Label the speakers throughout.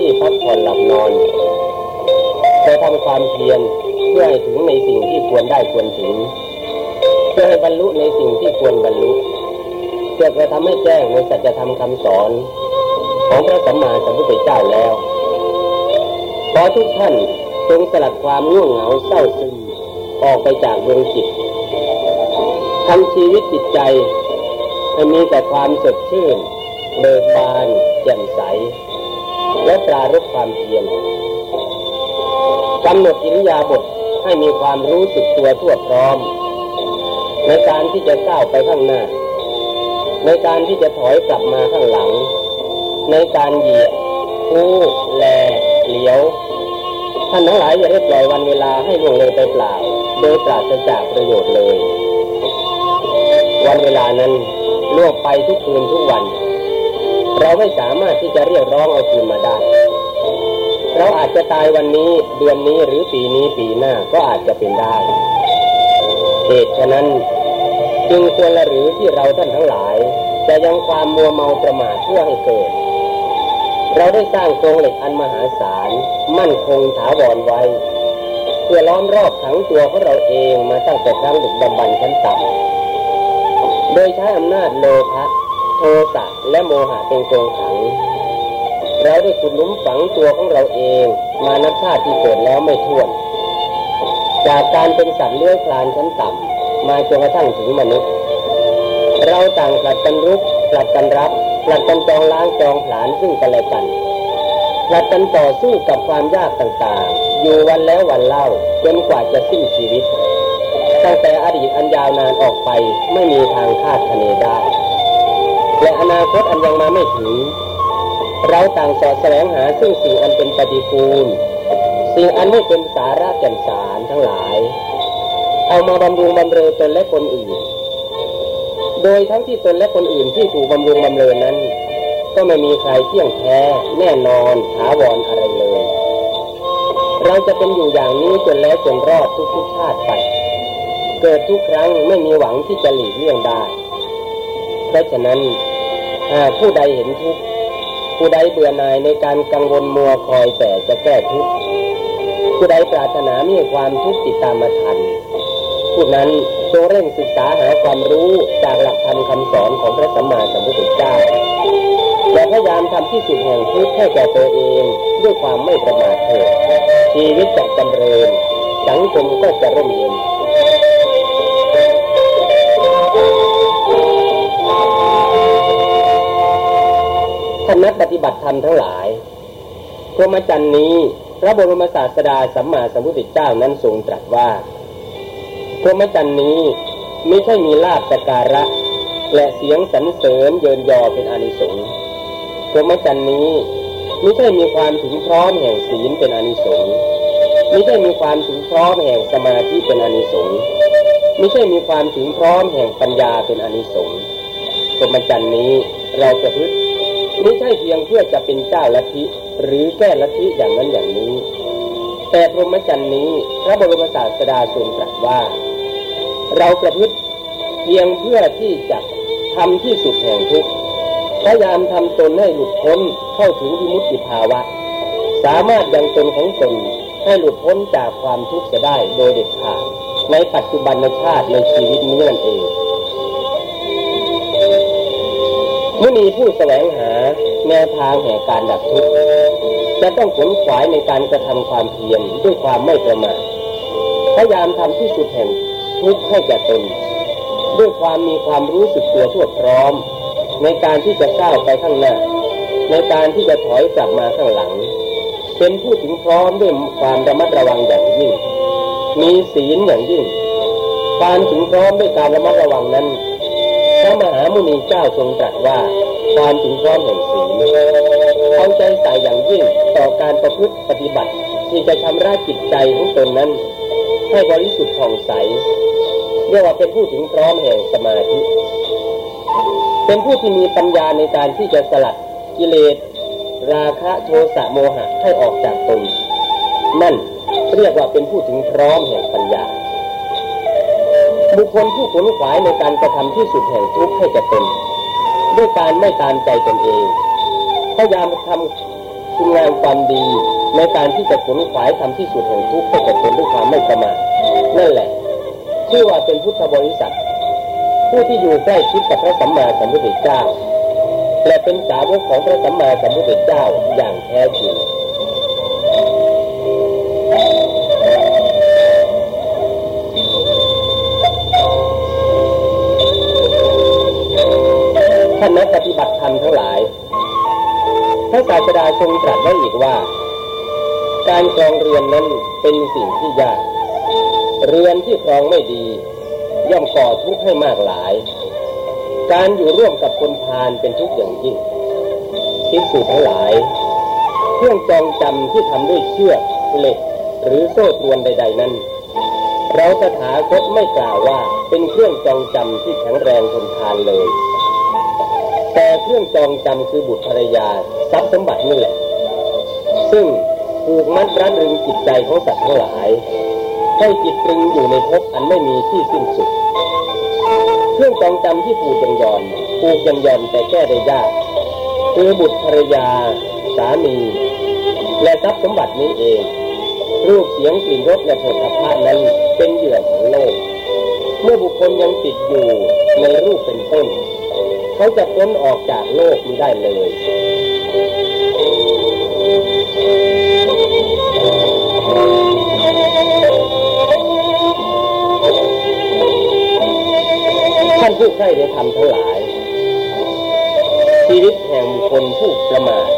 Speaker 1: ที่พักผ่อนหลับนอนไปทำความเพียรเพื่อให้ถึงในสิ่งที่ควรได้ควรถึง เพื่อให้บรรลุในสิ่งที่ควรบรรลุ เพื่อจะทำให้แจ้งในสัจธรรมคำสอน ของพระสัมมาสัมพุทธเจ้าแล้วขอทุกท่านจงสลัดความง่วงเหงาเศร้าซึมออกไปจากดวงจิตทำชีวิตจิตใจให้มีแต่ความสดชื่นเบิกบานแจ่มใส และปรารบความเพียรกำหนดอิริยาบถให้มีความรู้สึกตัวทั่วพร้อม ในการที่จะก้าวไปข้างหน้า ในการที่จะถอยกลับมาข้างหลัง ในการเหยียบคู่แลเหลียว ท่านทั้งหลายอย่าได้ปล่อยวันเวลาให้ล่วงเลยไปเปล่า โดยปราศจากประโยชน์เลย วันเวลานั้นล่วงไปทุกคืนทุกวัน เราไม่สามารถที่จะเรียกร้องเอาคืนมาได้ เราอาจจะตายวันนี้เดือนนี้หรือปีนี้ปีหน้าก็อาจจะเป็นได้เหตุฉะนั้นจึงควรละหรือที่เราท่านทั้งหลาย จะยังความมัวเมาประมาทเพื่อให้เกิด เราได้สร้างโครงเหล็กอันมหาศาลมั่นคงถาวรไว้ เพื่อล้อมรอบขังตัวของเราเองมาตั้งแต่ครั้งดึกดำบรรชั้นต่ำโดยใช้อำนาจโลภะโทสะ และโมหะเป็นกรงขัง เราได้ขุดลุมฝังตัวของเราเองมานับชาติที่เกิดแล้วไม่ถ้วน จากการเป็นสัตว์เลื้อยคลานชั้นต่ำมาจนกระทั่งถึงมนุษย์ เราต่างผลัดกันรุกผลัดกันรับผลัดกันจองล้างจองผลานซึ่งกันและกันผลัดกันต่อสู้กับความยากต่างๆ อยู่วันแล้ววันเล่าจนกว่าจะสิ้นชีวิตตั้งแต่อดีตอันยาวนานออกไปไม่มีทางคาดคะเนได้ และอนาคตอันยังมาไม่ถึง เราต่างสอดแสวงหาซึ่งสิ่งอันเป็นปฏิกูล สิ่งอันไม่เป็นสาระแก่นสารทั้งหลาย เอามาบำรุงบำเรอตนและคนอื่น โดยทั้งที่ตนและคนอื่นที่ถูกบำรุงบำเรอนั้น ก็ไม่มีใครเที่ยงแท้แน่นอนถาวรอะไรเลย เราจะเป็นอยู่อย่างนี้จนแล้วจนรอดทุกทุกชาติไป เกิดทุกครั้งไม่มีหวังที่จะหลีกเลี่ยงได้ เพราะฉะนั้นผู้ใดเห็นทุกข์ผู้ใดเบื่อหน่ายในการกังวลมัวคอยแต่จะแก้ทุกข์ผู้ใดปรารถนามีความทุกข์ติดตามมาทันผู้นั้นจงเร่งศึกษาหาความรู้จากหลักธรรมคำสอนของพระสัมมาสัมพุทธเจ้าและพยายามทำที่สุดแห่งทุกข์ให้แก่ตัวเองด้วยความไม่ประมาทเถิดชีวิตจะจำเริญสังคมก็จะร่มเย็น ท่านนักปฏิบัติธรรมทั้งหลายพรหมจรรย์นี้ พระบรมศาสดาสัมมาสัมพุทธเจ้านั้นทรงตรัสว่าพรหมจรรย์นี้ไม่ใช่มีลาบสการะ และเสียงสรรเสริญเยินยอเป็นอนิสงส์พรหมจรรย์นี้ไม่ใช่มีความถึงพร้อมแห่งศีลเป็นอนิสงส์ไม่ใช่มีความถึงพร้อมแห่งสมาธิเป็นอนิสงส์ไม่ใช่มีความถึงพร้อมแห่งปัญญาเป็นอนิสงส์พรหมจรรย์นี้เราจะพึ่ง ไม่ใช่เพียงเพื่อจะเป็นเจ้าลัทธิหรือแก้ลัทธิอย่างนั้นอย่างนี้ แต่พรหมจรรย์นี้พระบรมศาสดาทรงตรัสว่า เราประพฤติเพียงเพื่อที่จะทำที่สุดแห่งทุกข์พยายามทำตนให้หลุดพ้นเข้าถึงวิมุตติภาวะ สามารถยังตนของตนให้หลุดพ้นจากความทุกข์จะได้โดยเด็ดขาดในปัจจุบันชาติในชีวิตนี้นั่นเองเมื่อมีผู้แสวงหา แนวทางแห่งการดับทุกข์จะต้องขนขวายในการกระทำความเพียรด้วยความไม่ประมาทพยายามทำที่สุดแห่งทุกข์ให้แก่ตนด้วยความมีความรู้สึกตัวทั่วพร้อม ในการที่จะก้าวไปข้างหน้า ในการที่จะถอยกลับมาข้างหลัง เป็นผู้ถึงพร้อมด้วยความระมัดระวังอย่างยิ่ง มีศีลอย่างยิ่ง การถึงพร้อมด้วยการระมัดระวังนั้นพระมหามุนีเจ้าทรงตรัสว่า ความถึงพร้อมแห่งศีลเอาใจใส่อย่างยิ่งต่อการประพฤติปฏิบัติที่จะทำราจิตใจของตนนั้น ให้บริสุทธิ์ผ่องใสเรียกว่าเป็นผู้ถึงพร้อมแห่งสมาธิ เป็นผู้ที่มีปัญญาในการที่จะสลัดกิเลส ราคะโทสะโมหะให้ออกจากตน นั่นเรียกว่าเป็นผู้ถึงพร้อมแห่งปัญญา บุคคลผู้ขนขวายในการกระทำที่สุดแห่งทุกข์ให้แก่ตน ด้วยการไม่ตามใจตนเอง พยายามทำคุณงามความดีในการที่จะขนขวายทำที่สุดแห่งทุกข์ให้กับตนด้วยความไม่ประมาทนั่นแหละชื่อว่าเป็นพุทธบริษัท ผู้ที่อยู่ใกล้ชิดกับพระสัมมาสัมพุทธเจ้า และเป็นสาวกของพระสัมมาสัมพุทธเจ้าอย่างแท้จริง ท่านนักปฏิบัติธรรมทั้งหลายพระศาสดาทรงตรัสไว้อีกว่า การครองเรือนนั้นเป็นสิ่งที่ยาก เรือนที่ครองไม่ดี ย่อมก่อทุกข์ให้มากหลาย การอยู่ร่วมกับคนพาลเป็นทุกข์อย่างยิ่งคิดสูทั้งหลาย เครื่องจองจำที่ทำด้วยเชือกเหล็ก หรือโซ่ตรวนใด ๆ นั้น เราตถาคตไม่กล่าวว่าเป็นเครื่องจองจำที่แข็งแรงทนทานเลย แต่เครื่องจองจำคือบุตรภรรยาทรัพย์สมบัตินี่แหละ ซึ่งผูกมัดรัดรึงจิตใจของสัตว์ทั้งหลาย ให้จิตตรึงอยู่ในภพอันไม่มีที่สิ้นสุด เครื่องจองจำที่ผูกยังยอนผูกยังยอนแต่แก้ได้ยากคือบุตรภรรยา สามี และทรัพย์สมบัตินี้เอง รูปเสียงกลิ่นรสและผลพระนั้นเป็นเหยื่อของโลก เมื่อบุคคลยังติดอยู่ในรูปเป็นต้น เขาจะพ้นออกจากโลกนี้ได้เลยท่านผู้ใคร่ในธรรมทั้งหลาย ชีวิตแห่งคนผู้ประมาท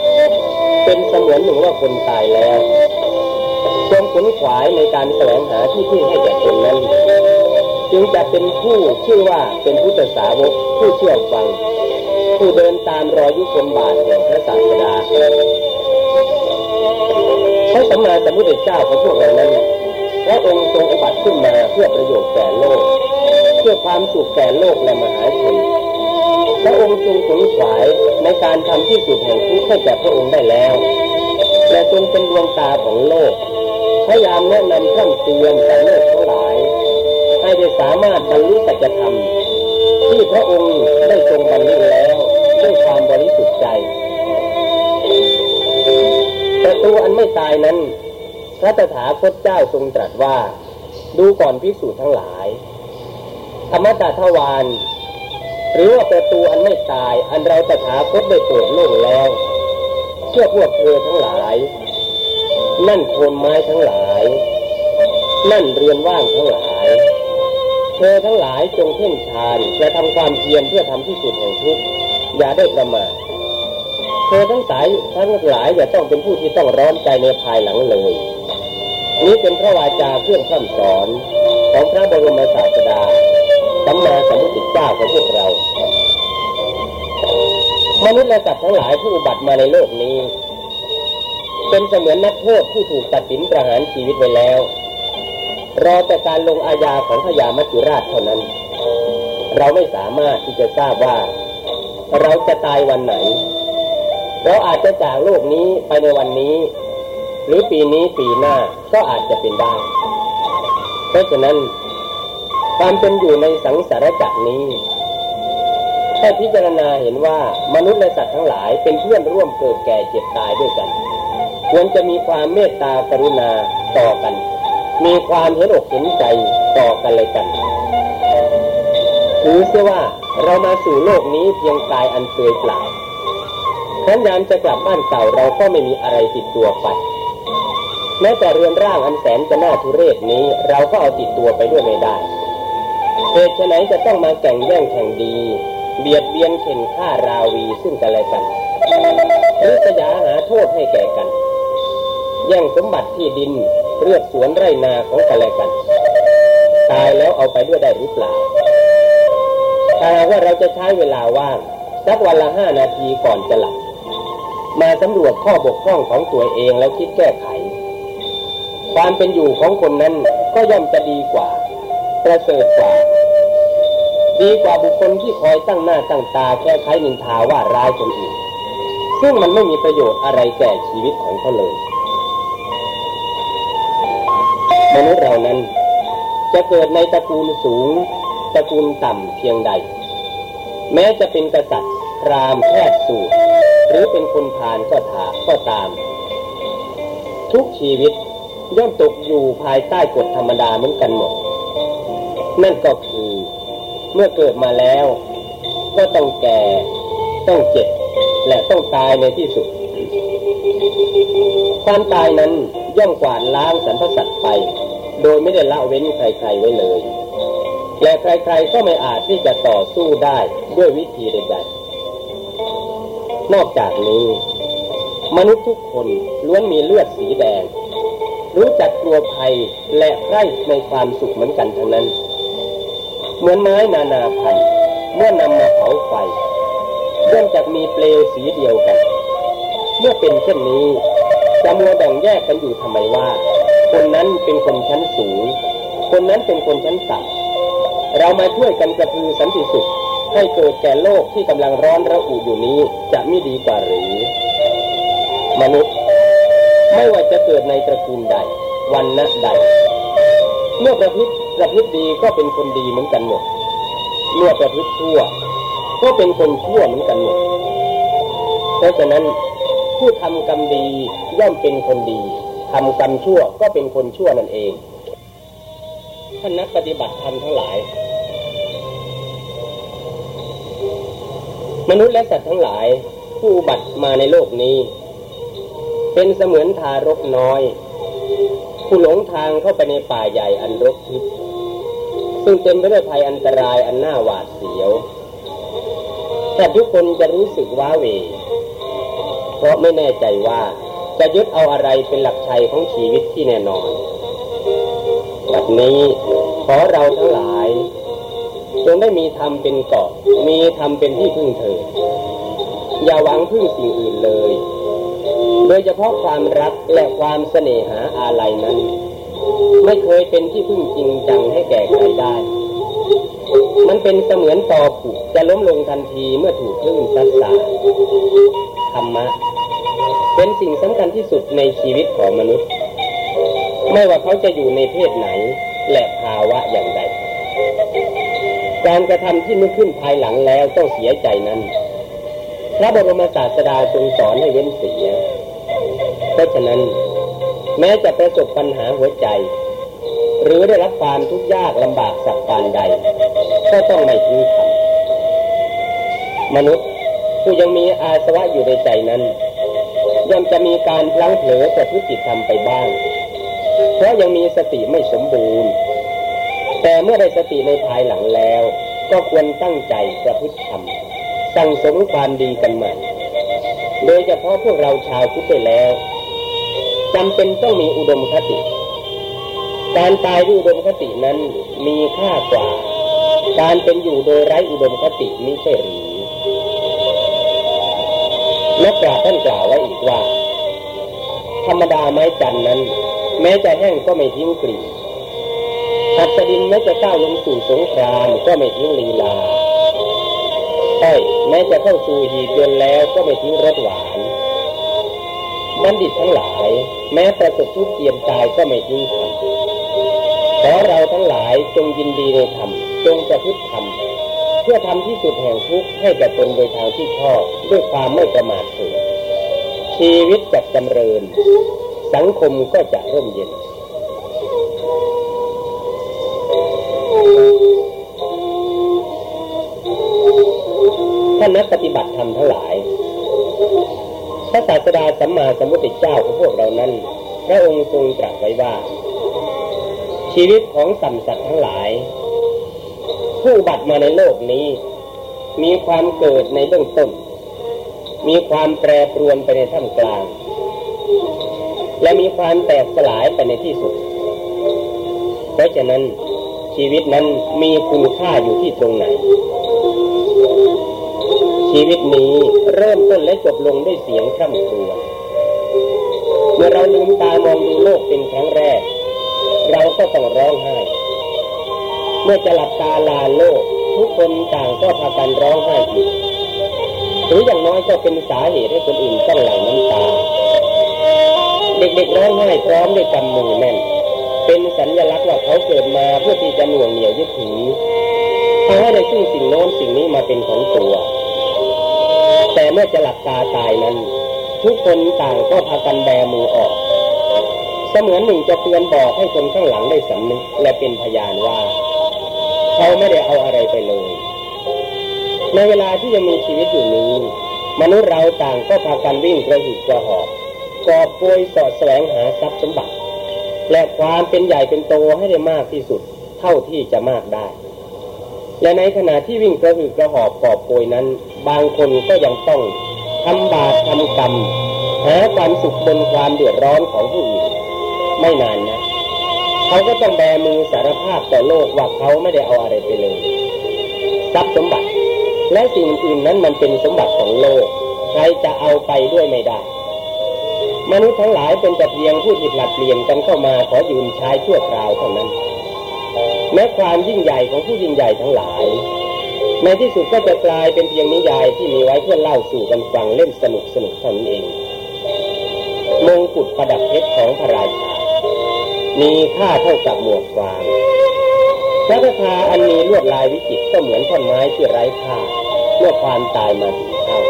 Speaker 1: เป็นเสมือนหนึ่งว่าคนตายแล้วจงขนขวายในการแสวงหาที่พึ่งให้แก่ตนนั้น จึงจะเป็นผู้ชื่อว่าเป็นผู้ศาสาวก ผู้เชื่อฟัง ผู้เดินตามรอยยุคนบาทแห่งพระศาสดาพระสัมมาสัมพุทธเจ้าของพวกเรานั้นพระองค์ทรงอุบัติขึ้นมาเพื่อประโยชน์แก่โลก เพื่อความสุขแก่โลกและมหาชนพระองค์ทรงขนขวายในการทำที่สุดแห่งทุกข์ให้แก่พระองค์ได้แล้วและทรงเป็นดวงตาของโลกพยายามแนะนำขั้นเตือนแก่โลกทั้งหลาย ให้ได้สามารถบรรลุสัจธรรม ที่พระองค์ได้ทรงบรรลุแล้วด้วยความบริสุทธิ์ใจ ประตูอันไม่ตายนั้น พระตถาคตเจ้าทรงตรัสว่า ดูก่อนพิสูจน์ทั้งหลาย ธรรมตาทวารหรือว่าประตูอันไม่ตาย อันเราตถาคตได้เปิดโล่งแล้วเชื่อพวกเธอทั้งหลาย นั่นโคนไม้ทั้งหลาย นั่นเรือนว่างทั้งหลาย ธอทั้งหลายจงเพ่งฌานและทำความเพียรเพื่อทำที่สุดแห่งทุกข์อย่าได้ประมาทธอทั้งสายทั้งหลายอย่าต้องเป็นผู้ที่ต้องร้อนใจในภายหลังเลย นี้เป็นพระวาจาเพื่องคำสอนของพระบรมศาสดาสัมมาสัมพุทธเจ้าของพวกเรา มนุษย์และสัตว์ทั้งหลายผู้อุบัติมาในโลกนี้ เป็นเสมือนนักโทษผู้ถูกตัดสินประหารชีวิตไว้แล้ว รอแต่การลงอาญาของพญามัจจุราชเท่านั้น เราไม่สามารถที่จะทราบว่า เราจะตายวันไหน เราอาจจะจากโลกนี้ไปในวันนี้ หรือปีนี้ปีหน้าก็อาจจะเป็นได้ เพราะฉะนั้นความเป็นอยู่ในสังสารจักรนี้ให้พิจารณาเห็นว่ามนุษย์และสัตว์ทั้งหลายเป็นเพื่อนร่วมเกิดแก่เจ็บตายด้วยกัน ควรจะมีความเมตตากรุณาต่อกัน มีความเห็นอกเห็นใจต่อกันเลยกันถือเสียว่าเรามาสู่โลกนี้เพียงกายอันเปลือยเปล่าขันยามจะกลับบ้านเก่าเราก็ไม่มีอะไรติดตัวไป แม้แต่เรือนร่างอันแสนจะน่าทุเรศนี้ เราก็เอาติดตัวไปด้วยไม่ได้เหตุไหนจะต้องมาแข่งแย่งแข่งดี เบียดเบียนเข็นฆ่าราวีซึ่งกันและกันหรือจะยาหาโทษให้แก่กัน แย่งสมบัติที่ดิน เลือกสวนไร่นาของกันและกัน ตายแล้วเอาไปด้วยได้หรือเปล่าถ้าว่าเราจะใช้เวลาว่างสักวันละห้านาทีก่อนจะหลับมาสำรวจข้อบกพร่องของตัวเองแล้วคิดแก้ไข ความเป็นอยู่ของคนนั้นก็ย่อมจะดีกว่า ประเสริฐกว่า ดีกว่าบุคคลที่คอยตั้งหน้าตั้งตาแก้ไขนินทาว่าร้ายคนอื่น ซึ่งมันไม่มีประโยชน์อะไรแก่ชีวิตของเขาเลย มนุษย์เรานั้น จะเกิดในตระกูลสูง ตระกูลต่ำเพียงใด แม้จะเป็นกษัตริย์รามแพทย์สูตรหรือเป็นคนผ่านก็ถาก็ตาม ทุกชีวิตย่อมตกอยู่ภายใต้กฎธรรมดาเหมือนกันหมด นั่นก็คือ เมื่อเกิดมาแล้ว ก็ต้องแก่ ต้องเจ็บ และต้องตายในที่สุด ความตายนั้นย่อมกวาดล้างสรรพสัตว์ไป โดยไม่ได้ละเว้นใครๆไว้เลยและใครๆก็ไม่อาจที่จะต่อสู้ได้ด้วยวิธีใดๆนอกจากนี้ มนุษย์ทุกคนล้วนมีเลือดสีแดง รู้จักกลัวภัยและใคร่ในความสุขเหมือนกันทั้งนั้น เหมือนไม้นานาพันธุ์เมื่อนำมาเผาไฟย่อมจะมีเปลวสีเดียวกัน เมื่อเป็นเช่นนี้จะมัวแบ่งแยกกันอยู่ทำไมว่า คนนั้นเป็นคนชั้นสูง คนนั้นเป็นคนชั้นต่ำเรามาช่วยกันกระพือสันติสุขให้เกิดแก่โลกที่กำลังร้อนระอุอยู่นี้จะไม่ดีกว่าหรือ มนุษย์ ไม่ว่าจะเกิดในตระกูลใด วันณะใด เมื่อประพฤติประพฤติดีก็เป็นคนดีเหมือนกันหมดเมื่อประพฤติชั่ว ก็เป็นคนชั่วเหมือนกันหมดเพราะฉะนั้นผู้ทำกรรมดีย่อมเป็นคนดี ทำกรรมชั่วก็เป็นคนชั่วนั่นเองท่านนักปฏิบัติธรรมทั้งหลาย มนุษย์และสัตว์ทั้งหลาย ผู้บัติมาในโลกนี้ เป็นเสมือนทารกน้อย ผู้หลงทางเข้าไปในป่าใหญ่อันรกทึบซึ่งเต็มไปด้วยภัยอันตรายอันน่าหวาดเสียวแต่ทุกคนจะรู้สึกว้าเหวเพราะไม่แน่ใจว่า จะยึดเอาอะไรเป็นหลักชัยของชีวิตที่แน่นอนแบบนี้ขอเราทั้งหลายจงได้มีธรรมเป็นเกาะมีธรรมเป็นที่พึ่งเถิดอย่าหวังพึ่งสิ่งอื่นเลย โดยเฉพาะความรักและความเสน่หาอาลัยนั้น ไม่เคยเป็นที่พึ่งจริงจังให้แก่ใครได้ มันเป็นเสมือนตอผุจะล้มลงทันทีเมื่อถูกคลื่นซัดสาธรรมะ เป็นสิ่งสำคัญที่สุดในชีวิตของมนุษย์ ไม่ว่าเขาจะอยู่ในเพศไหน และภาวะอย่างใด การกระทำที่นึกขึ้นภายหลังแล้วต้องเสียใจนั้น พระบรมศาสดาทรงสอนให้เว้นเสีย เพราะฉะนั้น แม้จะประสบปัญหาหัวใจ หรือได้รับความทุกข์ยากลำบากสักการใด ก็ต้องไม่ทิ้งทำมนุษย์ผู้ยังมีอาสวะอยู่ในใจนั้น ย่อมจะมีการพลั้งเผลอประพฤติธรรมไปบ้าง เพราะยังมีสติไม่สมบูรณ์ แต่เมื่อได้สติในภายหลังแล้ว ก็ควรตั้งใจประพฤติธรรมสั่งสมความดีกันใหม่ โดยเฉพาะพวกเราชาวพุทธไปแล้วจำเป็นต้องมีอุดมคติ การตายด้วยอุดมคตินั้นมีค่ากว่า การเป็นอยู่โดยไร้อุดมคติไม่ใช่หรือนักปราชญ์ท่านกล่าวไว้อีก ว่า ธรรมดาไม้จันนั้น แม้จะแห้งก็ไม่ทิ้งกลิ่นหัสดินแม้จะก้าวลงสู่สงครามก็ไม่ทิ้งลีลาอ้อยแม้จะเข้าสู่หีบยนแล้วก็ไม่ทิ้งรสหวานบัณฑิตทั้งหลาย แม้ประสบทุกข์เตียมตายก็ไม่ทิ้งธรรมขอเราทั้งหลายจงยินดีในธรรมจงจะพึ่งธรรมเพื่อทำที่สุดแห่งทุกข์ให้แก่ตนโดยทางที่ชอบด้วยความไม่ประมาทเถิด ชีวิตจะจำเริญ สังคมก็จะร่มเย็น ท่านนักปฏิบัติธรรมทั้งหลาย พระศาสดาสัมมาสัมพุทธเจ้าของพวกเรานั้น พระองค์ทรงตรัสไว้ว่า ชีวิตของสัมสัตว์ทั้งหลาย ผู้บัติมาในโลกนี้ มีความเกิดในเบื้องต้น มีความแปรปรวนไปในท่ามกลาง และมีความแตกสลายไปในที่สุด เพราะฉะนั้นชีวิตนั้นมีคุณค่าอยู่ที่ตรงไหน ชีวิตนี้เริ่มต้นและจบลงด้วยเสียงคร่ำครวญเมื่อเราลืมตามองดูโลกเป็นครั้งแรก เราก็ต้องร้องไห้ เมื่อจะหลับตาลาโลก ทุกคนต่างก็พากันร้องไห้อีก รืออย่างน้อยก็เป็นสาเหตุให้คนอื่นต้องหลั่งน้ำตา เด็กๆร้องไห้พร้อมด้วยกำมือแน่น เป็นสัญลักษณ์ว่าเขาเกิดมาเพื่อที่จะหน่วงเหนี่ยวยึดถือทำให้ในซึ่งสิ่งโน้นสิ่งนี้มาเป็นของตัว แต่เมื่อจะหลับตาตายนั้น ทุกคนต่างก็พากันแบมือออก เสมือนหนึ่งจะเตือนบอกให้คนข้างหลังได้สำนึกและเป็นพยานว่า เขาไม่ได้เอาอะไรไปเลย ในเวลาที่ยังมีชีวิตอยู่นี้ มนุษย์เราต่างก็พากันวิ่งกระหิกกระหอบกอบโกยสอดแสวงหาทรัพย์สมบัติ และความเป็นใหญ่เป็นโตให้ได้มากที่สุด เท่าที่จะมากได้ และในขณะที่วิ่งกระหือกระหอบกอบโกยนั้น บางคนก็ยังต้องทำบาปทำกรรมหาความสุขบนความเดือดร้อนของผู้อื่นไม่นานนะเขาก็ต้องแบมือสารภาพต่อโลกว่าเขาไม่ได้เอาอะไรไปเลยทรัพย์สมบัติ และสิ่งอื่นนั้นมันเป็นสมบัติของโลก ใครจะเอาไปด้วยไม่ได้ มนุษย์ทั้งหลายเป็นแต่เพียงผู้ที่ผลัดเปลี่ยนกันเข้ามาขอยืมใช้ชั่วคราวเท่านั้น แม้ความยิ่งใหญ่ของผู้ยิ่งใหญ่ทั้งหลาย ในที่สุดก็จะกลายเป็นเพียงนิยายที่มีไว้เพื่อเล่าสู่กันฟังเล่นสนุกสนุกเท่านั้นเองมงกุฎประดับเพชรของพระราชา มีค่าเท่ากับหมวกฟางพระราชาอันมีลวดลายวิจิตรก็เหมือนท่อนไม้ที่ไร้ค่า มื่อความตายมาถึงเข้า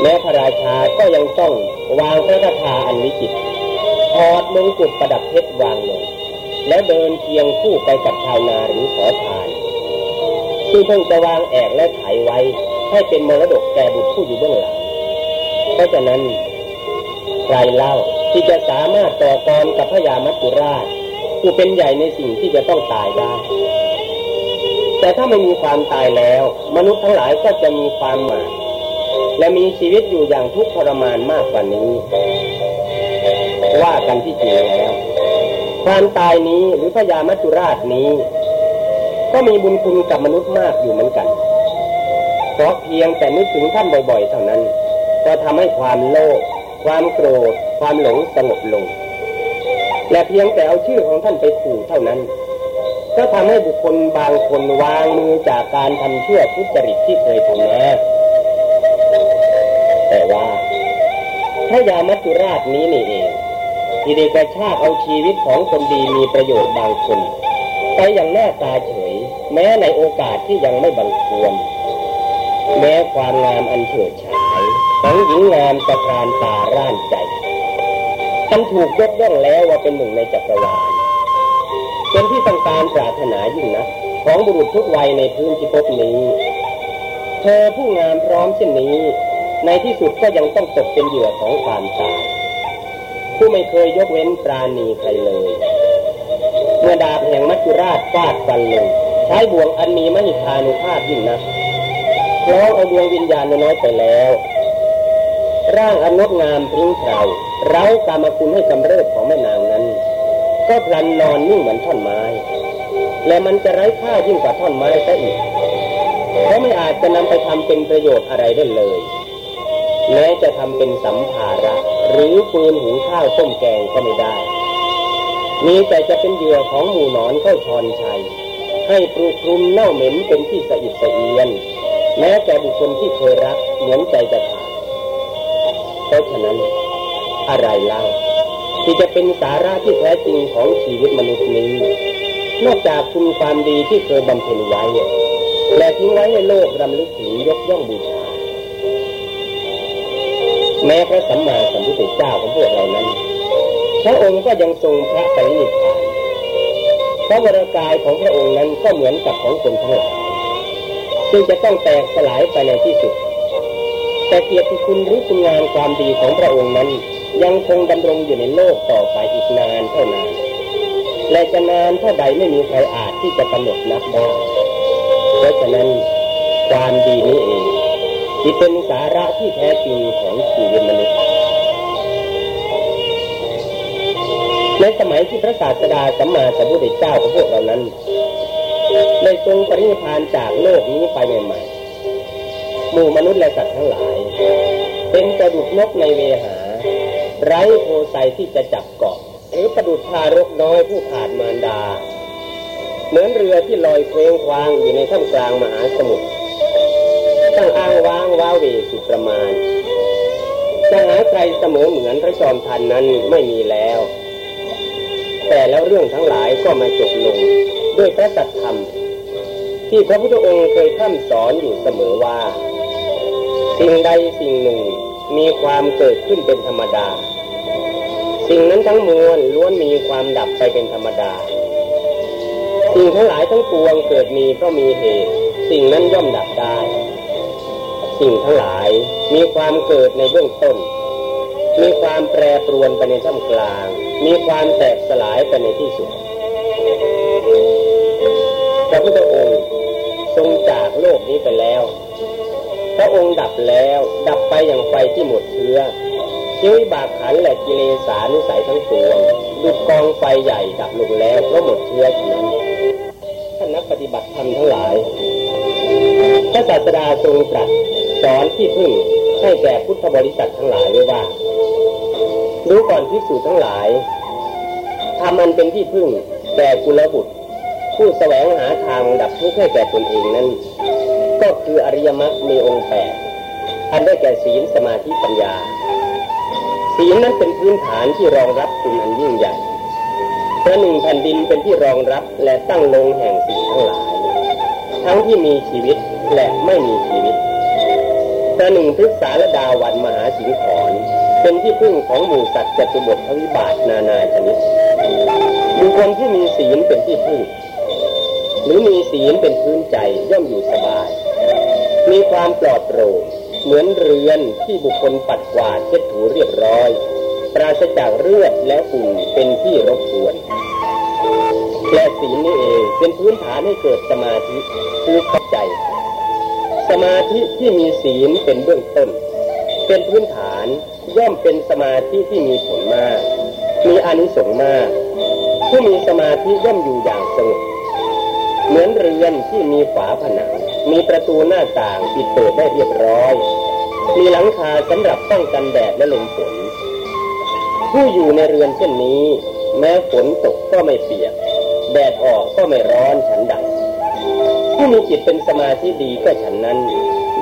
Speaker 1: แม้พระราชาก็ยังต้องวางพระราชาอันวิจิตถอดมงกุฎประดับเพชรวางลงแล้วเดินเคียงคู่ไปกับชาวนาหรือขอทานซึ่งเพิ่งจะวางแอกและถายไว้ ให้เป็นมรดกแก่บุตรผู้อยู่เบื้องหลัง เพราะฉะนั้นใครเล่าที่จะสามารถต่อกรกับพระยามัจจุราชผู้เป็นใหญ่ในสิ่งที่จะต้องตายได้ แต่ถ้าไม่มีความตายแล้ว มนุษย์ทั้งหลายก็จะมีความหมายและมีชีวิตอยู่อย่างทุกข์ทรมานมากกว่านี้ ว่ากันที่จริงแล้ว ความตายนี้หรือพญามัจจุราชนี้ ก็มีบุญคุณกับมนุษย์มากอยู่เหมือนกัน เพราะเพียงแต่นึกถึงท่านบ่อยๆ เท่านั้น ก็ทำให้ความโลภความโกรธ ความหลงสงบลง และเพียงแต่เอาชื่อของท่านไปขู่เท่านั้น ก็ทำให้บุคคลบางคนวางมือจากการทำชั่วทุจริตที่เคยทำมาแต่ว่าพระยามัจจุราชนี้นี่เอง ที่ได้กระชากเอาชีวิตของคนดีมีประโยชน์บางคน ไปอย่างหน้าตาเฉย แม้ในโอกาสที่ยังไม่บังควร แม้ความงามอันเฉิดฉายของหญิงงามสะพรานตาร่านใจท่านถูกยกย่องแล้วว่าเป็นหนึ่งในจักรวาล ต้องการปรารถนายิ่งนะของบุรุษทุกวัยในพื้นที่พบนี้ เธอผู้งามพร้อมเช่นนี้ ในที่สุดก็ยังต้องตกเป็นเหยื่อของความตายผู้ไม่เคยยกเว้นปราณีใครเลย เมื่อดาบแห่งมัจจุราชฟาดฟันลงใช้บ่วงอันมีมหิทานุภาพยิ่งนักคล้องเอาดวงวิญญาณน้อยไปแล้ว ร่างอันงดงามพริ้งเพราเร้ากามคุณให้กำเริบของแม่นางนั้น ก็พลันนอนนิ่งเหมือนท่อนไม้ และมันจะไร้ค่ายิ่งกว่าท่อนไม้ซะอีก เพราะไม่อาจจะนำไปทำเป็นประโยชน์อะไรได้เลย แม้จะทำเป็นสัมภาระ หรือปืนหุงข้าวต้มแกงก็ไม่ได้ มีแต่จะเป็นเหยื่อของหมู่นอนเข้าชอนชัย ให้ปลุกคลุมเน่าเหม็นเป็นที่สะอิดสะเอียน แม้แต่บุคคลที่เคยรักเหมือนใจจะขาดเพราะฉะนั้นอะไรเล่า ที่จะเป็นสาระที่แท้จริงของชีวิตมนุษย์นี้ นอกจากคุณความดีที่เคยบำเพ็ญไว้ และทิ้งไว้ให้โลกรำลึกถึงยกย่องบูชา แม้พระสัมมาสัมพุทธเจ้าของพวกเรานั้น พระองค์ก็ยังทรงพระปรินิพพานพระวรากายของพระองค์นั้นก็เหมือนกับของคนทั้งหลายซึ่งจะต้องแตกสลายไปในที่สุด แต่เกียรติคุณหรือคุณงามความดีของพระองค์นั้น ยังคงดำรงอยู่ในโลกต่อไปอีกนานเท่านานและจะนานเท่าใดไม่มีใครอาจที่จะกำหนดนับได้เพราะฉะนั้นความดีนี้เองที่เป็นสาระที่แท้จริงของชีวิตมนุษย์ ในสมัยที่พระศาสดาสัมมาสัมพุทธเจ้าของพวกเรานั้นได้ทรงปรินิพพานจากโลกนี้ไปใหม่ๆหมู่มนุษย์และสัตว์ทั้งหลาย เป็นประดุจนกในเวหา ไร้โพไซที่จะจับเกาะ หรือประดุจทารกน้อยผู้ขาดมารดา เหมือนเรือที่ลอยเคว้งคว้างอยู่ในท่ามกลางมหาสมุทรตั้งอ้างว้างว้าเวสุดประมาณจะหาใครเสมอเหมือนพระจอมทันนั้นไม่มีแล้ว แต่แล้วเรื่องทั้งหลายก็มาจบลงด้วยพระสัทธรรม ที่พระพุทธองค์เคยท่านสอนอยู่เสมอว่า สิ่งใดสิ่งหนึ่งมีความเกิดขึ้นเป็นธรรมดา สิ่งนั้นทั้งมวลล้วนมีความดับไปเป็นธรรมดา สิ่งทั้งหลายทั้งปวงเกิดมีก็มีเหตุ สิ่งนั้นย่อมดับได้ สิ่งทั้งหลายมีความเกิดในเบื้องต้น มีความแปรปรวนไปในท่ามกลาง มีความแตกสลายไปในที่สุดพระพุทธองค์ทรงจากโลกนี้ไปแล้ว พระองค์ดับแล้ว ดับไปอย่างไฟที่หมดเชื้อ ชีวิบากขันและกิเลสานุสัยทั้งปวงดุดกองไฟใหญ่ดับลงแล้วเพราะหมดเชื้อฉะนั้นท่านนักปฏิบัติธรรมทั้งหลายพระศาสดาทรงตรัสสอนที่พึ่งให้แก่พุทธบริษัททั้งหลายไว้ว่าดูก่อนพิสูจน์ทั้งหลายทำมันเป็นที่พึ่งแก่กุลบุตร ผู้แสวงหาทางดับทุกข์ให้แก่ตนเองนั้น ก็คืออริยมรรคมีองค์แปดอันได้แก่ศีลสมาธิปัญญา ศีลนั้นเป็นพื้นฐานที่รองรับคุณอันยิ่งใหญ่พระหนึ่งแผ่นดินเป็นที่รองรับและตั้งลงแห่งสิ่งทั้งหลาย ทั้งที่มีชีวิตและไม่มีชีวิตพระหนึ่งพฤกษาและดาวันมหาสิงขรเป็นที่พึ่งของหมู่สัตว์จตุบททวิบาทนานาชนิดบุคคลที่มีศีลเป็นที่พึ่ง หรือมีศีลเป็นพื้นใจย่อมอยู่สบาย มีความปลอดโปร่ง เหมือนเรือนที่บุคคลปัดกวาดเช็ดถูเรียบร้อย ปราศจากเลือดและฝุ่นเป็นที่รบกวนและศีลนี้เองเป็นพื้นฐานให้เกิดสมาธิคือเข้าใจ สมาธิที่มีศีลเป็นเบื้องต้น เป็นพื้นฐานย่อมเป็นสมาธิที่มีผลมาก มีอนิสงส์มาก ผู้มีสมาธิย่อมอยู่อย่างสงบเหมือนเรือนที่มีฝาผนัง มีประตูหน้าต่างปิดเปิดได้เรียบร้อย มีหลังคาสำหรับป้องกันแดดและลมฝน ผู้อยู่ในเรือนเช่นนี้ แม้ฝนตกก็ไม่เปียก แดดออกก็ไม่ร้อนฉันดังผู้มีจิตเป็นสมาธิดีก็ฉันนั้น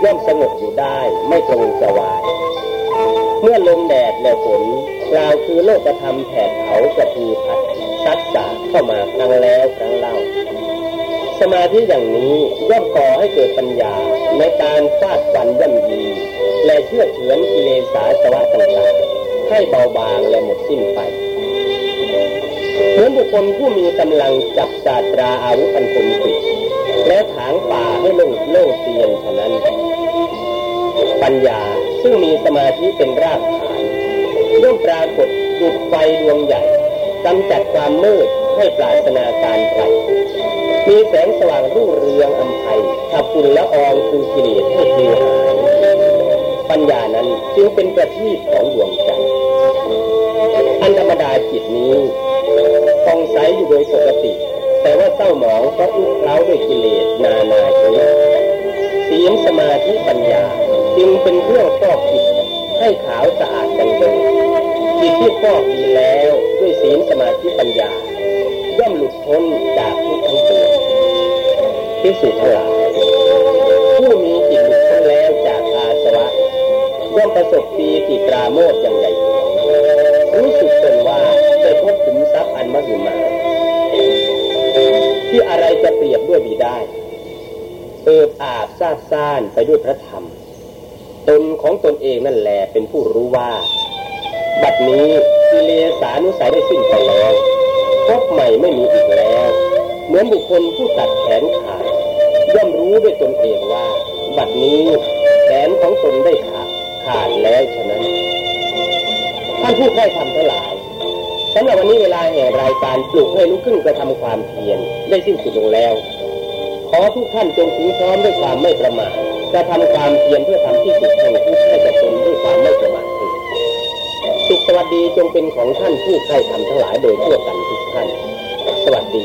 Speaker 1: ย่อมสงบอยู่ได้ไม่กระวนกระวาย เมื่อลมแดดและฝนกล่าวคือโลกธรรมแผดเผากระพือผัดซัดสาเข้ามาครั้งแล้วครั้งเล่า สมาธิอย่างนี้ย่อมก่อให้เกิดปัญญาในการฟาดฟันย่ำยี เชื่อเฉือนกิเลสาสวะต่างๆให้เบาบางและหมดสิ้นไปเหมือนบุคคลผู้มีกำลังจับจาตราอาวุธอันคมปิดและถางป่าให้ลงโล่งเตียนฉะนั้น ปัญญาซึ่งมีสมาธิเป็นรากฐานย่อมปรากฏจุดไฟดวงใหญ่กำจัดความมืดให้ปราศนาการไฟมีแสงสว่างรุ่งเรืองอัมภัยขับฝุ่นละอองคือกิเลสให้เลือหาย ปัญญานั้นจึงเป็นประทีปของดวงใจอันธรรมดาจิตนี้ฟองใสอยู่โดยปกติ แต่ว่าเศร้าหมองเพราะอุกเล้าด้วยกิเลสนานาชนิดศีลสมาธิปัญญาจึงเป็นเครื่องฟอกจิตให้ขาวสะอาดดังเดิมจิตที่ฟอกดีแล้วด้วยศีลสมาธิปัญญาย่อมหลุดพ้นจากทุกข์ทั้งปวงที่สุดทั้งหลาย ย่อมประสบปีติตราโมทอย่างใหญ่หลวงรู้สึกตนว่าได้พบขุมทรัพย์อันมหึมา ที่อะไรจะเปรียบด้วยบีได้ เอิบอาบซาบซ่านไปด้วยพระธรรม ตนของตนเองนั่นแหละเป็นผู้รู้ว่า บัดนี้กิเลสานุสัยได้สิ้นไปแล้วพบใหม่ไม่มีอีกแล้ว เหมือนบุคคลผู้ตัดแขนขาดย่อมรู้ด้วยตนเองว่า บัดนี้แขนของตนได้ขาด ขาดแล้วฉะนั้นท่านผู้ใกล้ทำทั้งหลายสำหรับวันนี้เวลาแห่รายการปลูกให้ลุกขึ้นกระทำความเพียรได้สิ้นสุดลงแล้ว ขอทุกท่านจงถือพร้อมด้วยความไม่ประมาทจะทำความเพียรเพื่อทำที่สุดแห่งทุกข์ให้กับตนด้วยความไม่ประมาทสุขสวัสดีจงเป็นของท่านผู้ใกล้ทำทั้งหลายโดยทั่วกันทุกท่าน สวัสดี